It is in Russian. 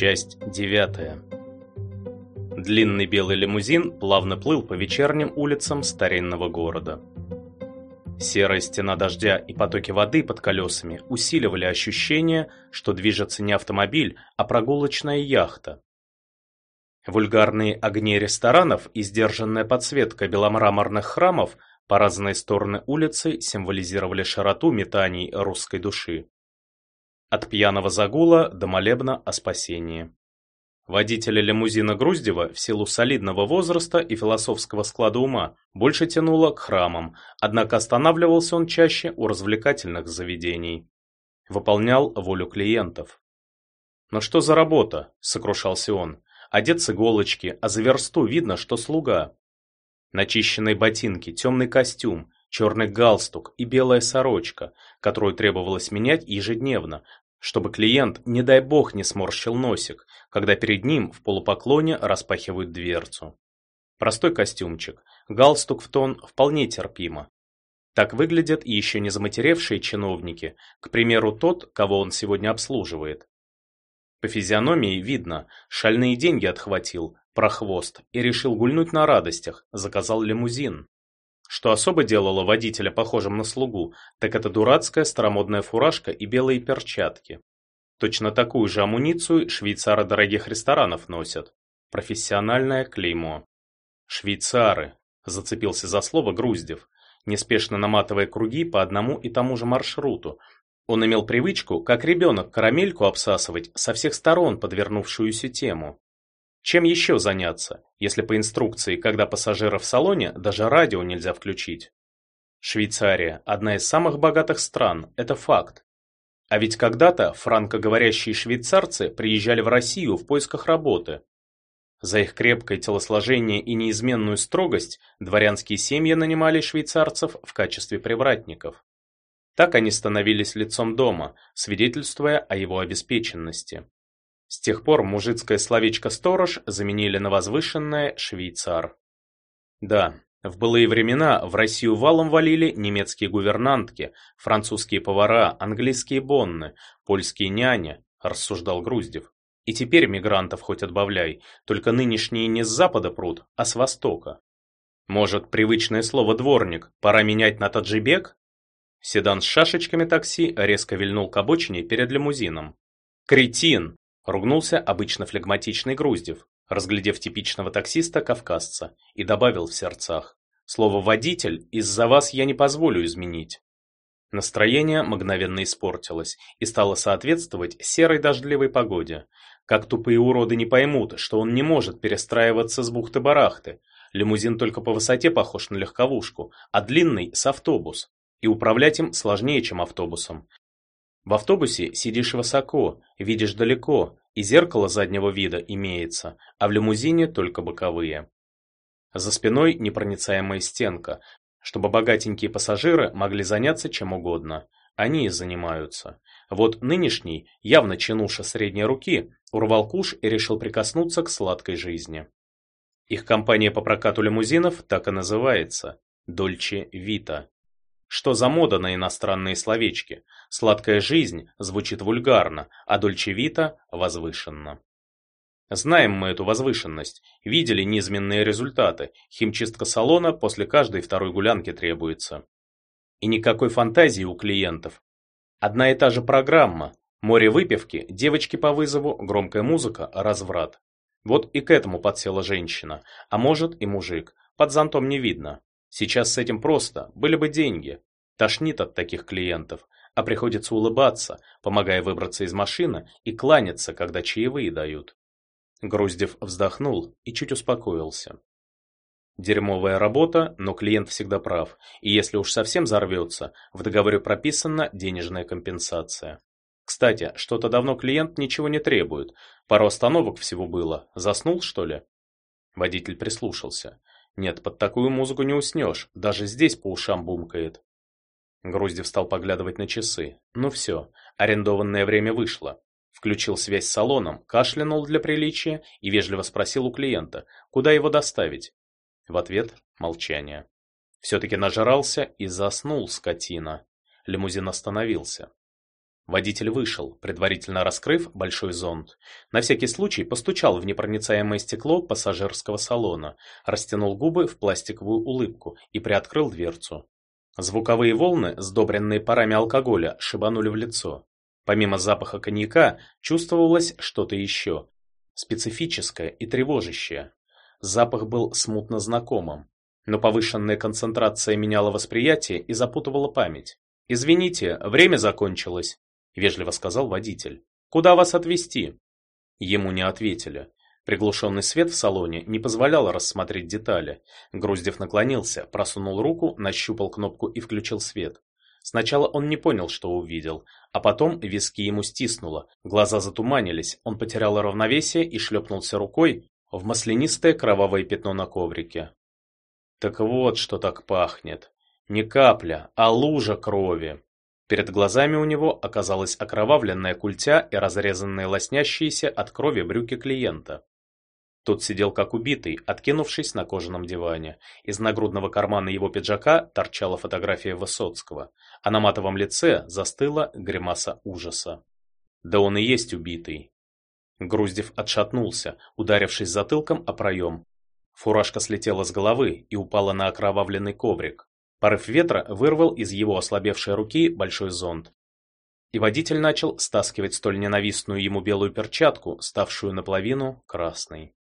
Часть девятая. Длинный белый лимузин плавно плыл по вечерним улицам старинного города. Серая стена дождя и потоки воды под колесами усиливали ощущение, что движется не автомобиль, а прогулочная яхта. Вульгарные огни ресторанов и сдержанная подсветка беломраморных храмов по разные стороны улицы символизировали широту метаний русской души. От пьяного загула до молебна о спасении. Водителя лимузина Груздева в силу солидного возраста и философского склада ума больше тянуло к храмам, однако останавливался он чаще у развлекательных заведений. Выполнял волю клиентов. «Но что за работа?» – сокрушался он. «Одет с иголочки, а за версту видно, что слуга». Начищенные ботинки, темный костюм, черный галстук и белая сорочка, которую требовалось менять ежедневно, чтобы клиент, не дай бог, не сморщил носик, когда перед ним в полупоклоне распахивают дверцу. Простой костюмчик, галстук в тон вполне терпимо. Так выглядят и еще не заматеревшие чиновники, к примеру, тот, кого он сегодня обслуживает. По физиономии видно, шальные деньги отхватил, прохвост, и решил гульнуть на радостях, заказал лимузин. Что особо делало водителя похожим на слугу, так это дурацкая старомодная фуражка и белые перчатки. Точно такую же амуницию швейцары дорогих ресторанов носят. Профессиональное клеймо. Швейцары, зацепился за слово Груздев, неспешно наматывая круги по одному и тому же маршруту. Он имел привычку, как ребенок, карамельку обсасывать со всех сторон подвернувшуюся тему. Чем еще заняться, если по инструкции, когда пассажиров в салоне, даже радио нельзя включить? Швейцария – одна из самых богатых стран, это факт. А ведь когда-то франкоговорящие швейцарцы приезжали в Россию в поисках работы. За их крепкое телосложение и неизменную строгость дворянские семьи нанимали швейцарцев в качестве привратников. Так они становились лицом дома, свидетельствуя о его обеспеченности. С тех пор мужицкое словечко «сторож» заменили на возвышенное «швейцар». Да, в былые времена в Россию валом валили немецкие гувернантки, французские повара, английские бонны, польские няни, рассуждал Груздев. И теперь мигрантов хоть отбавляй, только нынешние не с запада прут, а с востока. Может, привычное слово «дворник» пора менять на таджибек? Седан с шашечками такси резко вильнул к обочине перед лимузином. «Кретин!» Ругнулся обычно флегматичный Груздев, разглядев типичного таксиста-кавказца, и добавил в сердцах. Слово «водитель» из-за вас я не позволю изменить. Настроение мгновенно испортилось и стало соответствовать серой дождливой погоде. Как тупые уроды не поймут, что он не может перестраиваться с бухты-барахты. Лимузин только по высоте похож на легковушку, а длинный – с автобус. И управлять им сложнее, чем автобусом. В автобусе сидишь высоко, видишь далеко, и зеркало заднего вида имеется, а в лимузине только боковые. За спиной непроницаемая стенка, чтобы богатенькие пассажиры могли заняться чем угодно. Они и занимаются. Вот нынешний, явно чинуша средней руки, урвал куш и решил прикоснуться к сладкой жизни. Их компания по прокату лимузинов так и называется – Дольче Вита. Что за мода на иностранные словечки? Сладкая жизнь звучит вульгарно, а дольчевита – возвышенно. Знаем мы эту возвышенность, видели низменные результаты, химчистка салона после каждой второй гулянки требуется. И никакой фантазии у клиентов. Одна и та же программа, море выпивки, девочки по вызову, громкая музыка, разврат. Вот и к этому подсела женщина, а может и мужик, под зонтом не видно. Сейчас с этим просто, были бы деньги. Тошнит от таких клиентов, а приходится улыбаться, помогая выбраться из машины и кланяться, когда чаевые дают. Груздев вздохнул и чуть успокоился. Дерьмовая работа, но клиент всегда прав, и если уж совсем взорвется, в договоре прописана денежная компенсация. Кстати, что-то давно клиент ничего не требует. Пару остановок всего было. Заснул, что ли? Водитель прислушался. Нет, под такую музыку не уснешь, даже здесь по ушам бумкает. Груздев стал поглядывать на часы. Ну все, арендованное время вышло. Включил связь с салоном, кашлянул для приличия и вежливо спросил у клиента, куда его доставить. В ответ молчание. Все-таки нажрался и заснул скотина. Лимузин остановился. Водитель вышел, предварительно раскрыв большой зонт. На всякий случай постучал в непроницаемое стекло пассажирского салона, растянул губы в пластиковую улыбку и приоткрыл дверцу. Звуковые волны, сдобренные парами алкоголя, шибанули в лицо. Помимо запаха коньяка, чувствовалось что-то еще. Специфическое и тревожащее. Запах был смутно знакомым. Но повышенная концентрация меняла восприятие и запутывала память. «Извините, время закончилось», — вежливо сказал водитель. «Куда вас отвезти?» Ему не ответили. Приглушенный свет в салоне не позволял рассмотреть детали. Груздев наклонился, просунул руку, нащупал кнопку и включил свет. Сначала он не понял, что увидел, а потом виски ему стиснуло, глаза затуманились, он потерял равновесие и шлепнулся рукой в маслянистое кровавое пятно на коврике. Так вот, что так пахнет. Не капля, а лужа крови. Перед глазами у него оказалась окровавленная культя и разрезанные лоснящиеся от крови брюки клиента. Тот сидел как убитый, откинувшись на кожаном диване. Из нагрудного кармана его пиджака торчала фотография Высоцкого, а на матовом лице застыла гримаса ужаса. Да он и есть убитый. Груздев отшатнулся, ударившись затылком о проем. Фуражка слетела с головы и упала на окровавленный коврик. Порыв ветра вырвал из его ослабевшей руки большой зонт. И водитель начал стаскивать столь ненавистную ему белую перчатку, ставшую наполовину красной.